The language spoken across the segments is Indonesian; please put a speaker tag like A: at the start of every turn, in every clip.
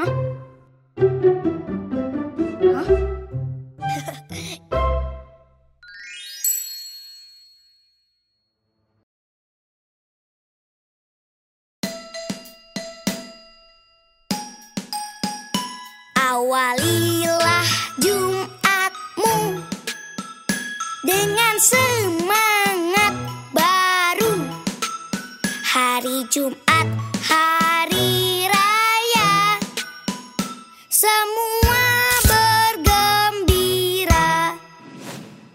A: Awalilah Jumatmu dengan semangat baru. Hari Jumat,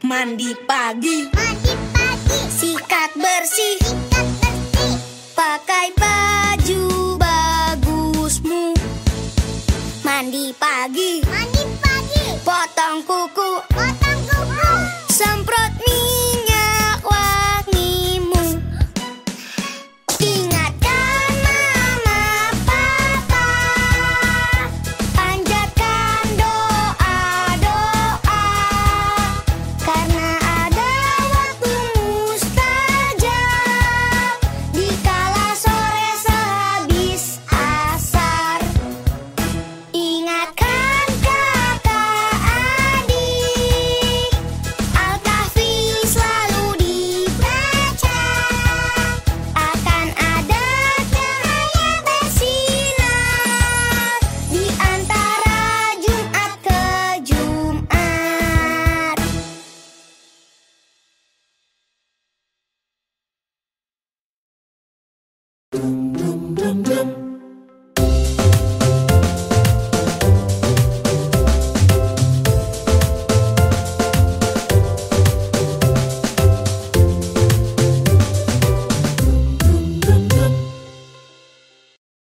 B: Mandi pagi,
A: Mandi pagi, sikat bersih, sikat bersih, pakai baju bagusmu. Mandi pagi, mandi pagi, potong kuku, Música